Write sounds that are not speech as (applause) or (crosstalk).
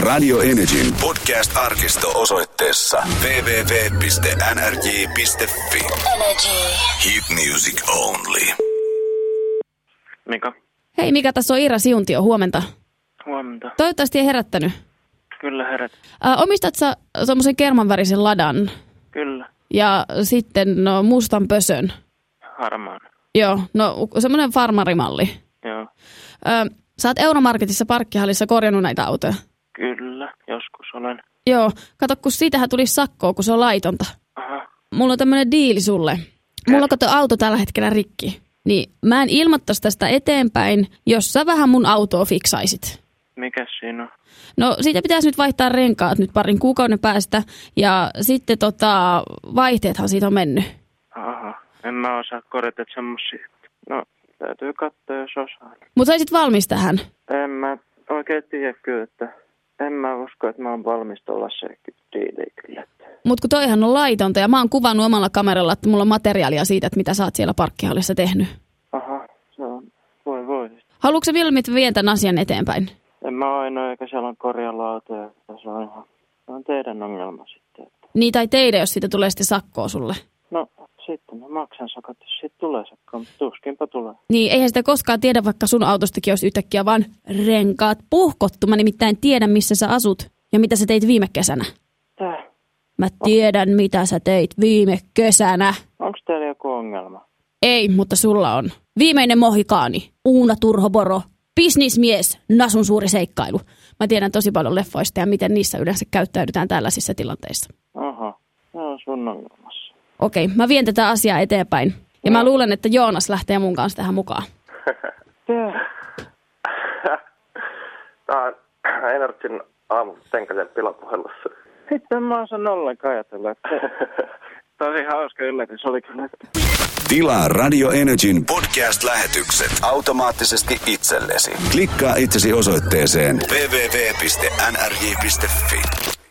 Radio Energyn podcast-arkisto osoitteessa www.nrj.fi. Energy. Hit music only. Mika, Hei Mika, tässä on Iira Siuntio, huomenta. huomenta. Toivottavasti ei herättänyt. Kyllä herät. Ää, omistat sä semmoisen kermanvärisen ladan Kyllä. ja sitten no, mustan pösön? Harmaan. Joo, no semmoinen farmarimalli. Joo. Ää, sä oot Euromarketissa parkkihallissa korjannut näitä autoja. Kyllä. Joskus olen. Joo, kato kun siitähän tuli sakkoa, kun se on laitonta. Aha. Mulla on tämmönen diili sulle. Mulla on kato auto tällä hetkellä rikki. Niin mä en ilmoittaisi tästä eteenpäin, jos sä vähän mun autoa fiksaisit. Mikäs siinä on? No siitä pitäisi nyt vaihtaa renkaat nyt parin kuukauden päästä ja sitten tota, vaihteethan siitä on mennyt. Aha. En mä osaa korjata semmosia. No, täytyy katsoa, jos osaa. Mutta saisit valmis tähän. En mä oikein tiedä kyllä, että en mä usko, että mä oon valmis tuollaiseen diiliin kyllä. Mutta kun toihan on laitonta ja mä oon kuvannut omalla kameralla, että mulla on materiaalia siitä, että mitä sä oot siellä parkkihallissa tehnyt. Aha, se on. Voi voi. Haluatko sä vielä, vien tämän asian eteenpäin? En mä ainoa, eikä siellä on korjalla autoja. että Se on ihan, se on teidän ongelma sitten. Että. Niin tai teidän, jos siitä tulee sitten sakkoa sulle. No, sitten mä maksan sakat, jos siitä tulee sakko, mutta tuskinpa tulee. Niin, eihän sitä koskaan tiedä, vaikka sun autostakin olisi yhtäkkiä vaan renkaat puhkottu. Mä nimittäin tiedän, missä sä asut ja mitä sä teit viime kesänä. Tää. Mä tiedän, mitä sä teit viime kesänä. Onko teillä joku ongelma? Ei, mutta sulla on. Viimeinen mohikaani, Uuna Turhoboro, bisnismies, Nasun suuri seikkailu. Mä tiedän tosi paljon leffoista ja miten niissä yleensä käyttäydytään tällaisissa tilanteissa. Aha, se on sun ongelmassa. Okei, mä vien tätä asiaa eteenpäin. Ja mä luulen, että Joonas lähtee mun kanssa tähän mukaan. (laughs) Tää. On Energin aamu Tenkasen pilapuhelussa. Sitten mä osaan ollenkaan ajatella, että (laughs) tosi hauska yllätys oli kyllä. Tilaa Radio Energyn podcast-lähetykset automaattisesti itsellesi. Klikkaa itsesi osoitteeseen www.nrj.fi.